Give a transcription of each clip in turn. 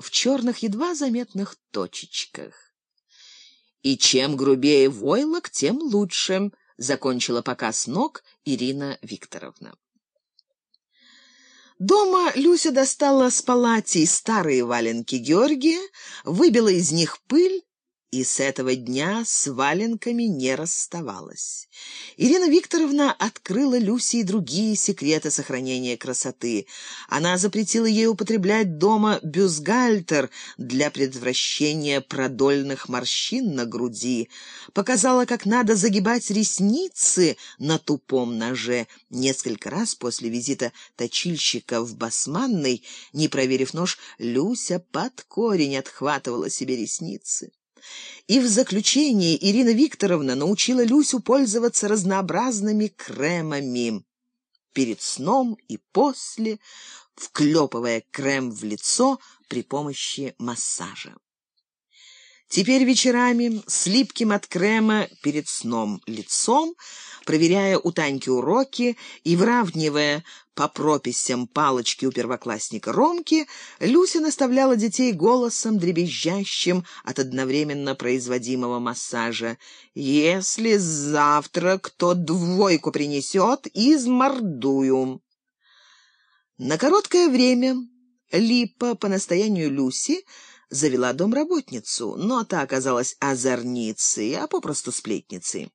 в черных едва заметных точечках. И чем грубее войлок, тем лучше, закончила показ ног Ирина Викторовна. Дома Люся достала с палати старые валенки Георгия, выбила из них пыль и с этого дня с валенками не расставалась. Ирина Викторовна открыла Люси и другие секреты сохранения красоты. Она запретила ей употреблять дома бюстгальтер для предотвращения продольных морщин на груди, показала, как надо загибать ресницы на тупом ноже. Несколько раз после визита точильщика в басманной, не проверив нож, Люся под корень отхватывала себе ресницы. И в заключение Ирина Викторовна научила Люсю пользоваться разнообразными кремами перед сном и после, вклепывая крем в лицо при помощи массажа. Теперь вечерами с липким от крема перед сном лицом, проверяя у Таньки уроки и выравнивая по прописям палочки у первоклассника Ромки, Люся наставляла детей голосом дребезжащим от одновременно производимого массажа. «Если завтра кто двойку принесет, измордую». На короткое время Липа по настоянию Люси завела домработницу, но та оказалась озорницей, а попросту сплетницей.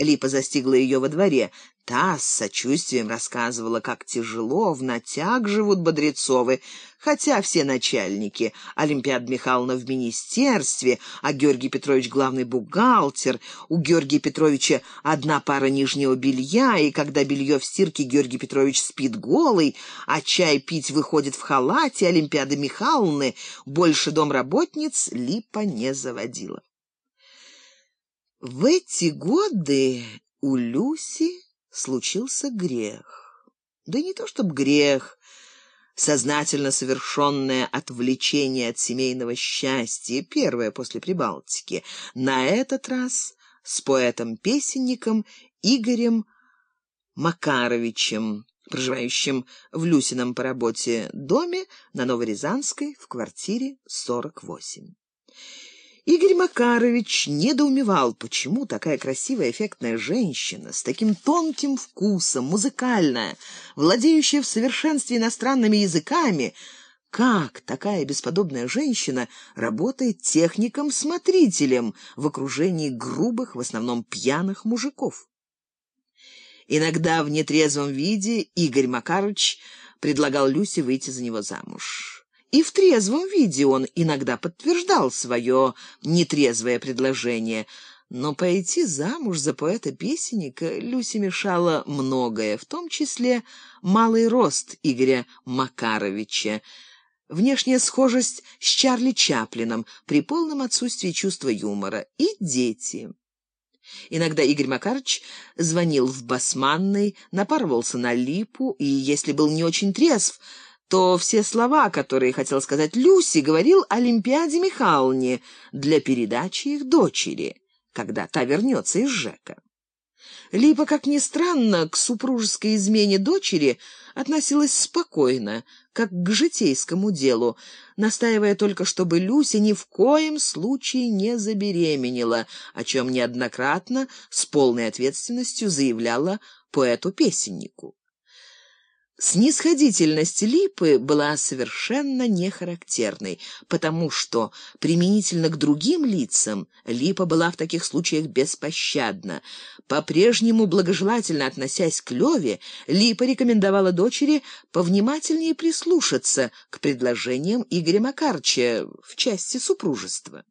Липа застигла ее во дворе. Та с сочувствием рассказывала, как тяжело в натяг живут Бодрецовы, хотя все начальники, Олимпиад Михайловна в министерстве, а Георгий Петрович главный бухгалтер, у Георгия Петровича одна пара нижнего белья, и когда белье в стирке, Георгий Петрович спит голый, а чай пить выходит в халате Олимпиады Михайловны, больше домработниц Липа не заводила. В эти годы у Люси случился грех. Да не то чтобы грех, сознательно совершенное отвлечение от семейного счастья, первое после Прибалтики, на этот раз с поэтом-песенником Игорем Макаровичем, проживающим в Люсином по работе доме на Новорязанской в квартире 48. Игорь Макарович недоумевал, почему такая красивая, эффектная женщина с таким тонким вкусом, музыкальная, владеющая в совершенстве иностранными языками, как такая бесподобная женщина работает техником-смотрителем в окружении грубых, в основном пьяных мужиков. Иногда в нетрезвом виде Игорь Макарович предлагал Люсе выйти за него замуж. И в трезвом виде он иногда подтверждал свое нетрезвое предложение. Но пойти замуж за поэта-песенника Люсе мешало многое, в том числе малый рост Игоря Макаровича, внешняя схожесть с Чарли Чаплином при полном отсутствии чувства юмора и дети. Иногда Игорь Макарович звонил в басманный, напарывался на липу и, если был не очень трезв, то все слова, которые хотел сказать Люси, говорил Олимпиаде Михайловне для передачи их дочери, когда та вернется из ЖЭКа. Липа, как ни странно, к супружеской измене дочери относилась спокойно, как к житейскому делу, настаивая только, чтобы Люся ни в коем случае не забеременела, о чем неоднократно с полной ответственностью заявляла поэту-песеннику. Снисходительность Липы была совершенно нехарактерной, потому что применительно к другим лицам Липа была в таких случаях беспощадна. По-прежнему благожелательно относясь к Леве, Липа рекомендовала дочери повнимательнее прислушаться к предложениям Игоря Макарча в части супружества.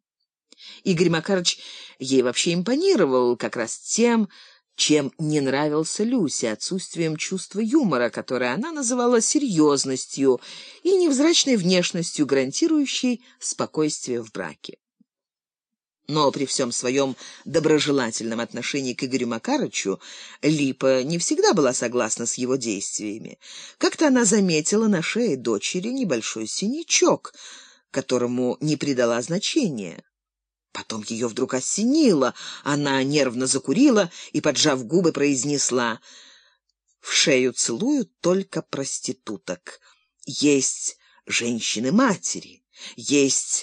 Игорь Макарович ей вообще импонировал как раз тем, чем не нравился Люсе, отсутствием чувства юмора, которое она называла серьезностью и невзрачной внешностью, гарантирующей спокойствие в браке. Но при всем своем доброжелательном отношении к Игорю Макарычу Липа не всегда была согласна с его действиями. Как-то она заметила на шее дочери небольшой синячок, которому не придала значения. Потом ее вдруг осенило. Она нервно закурила и, поджав губы, произнесла: "В шею целуют только проституток. Есть женщины-матери, Есть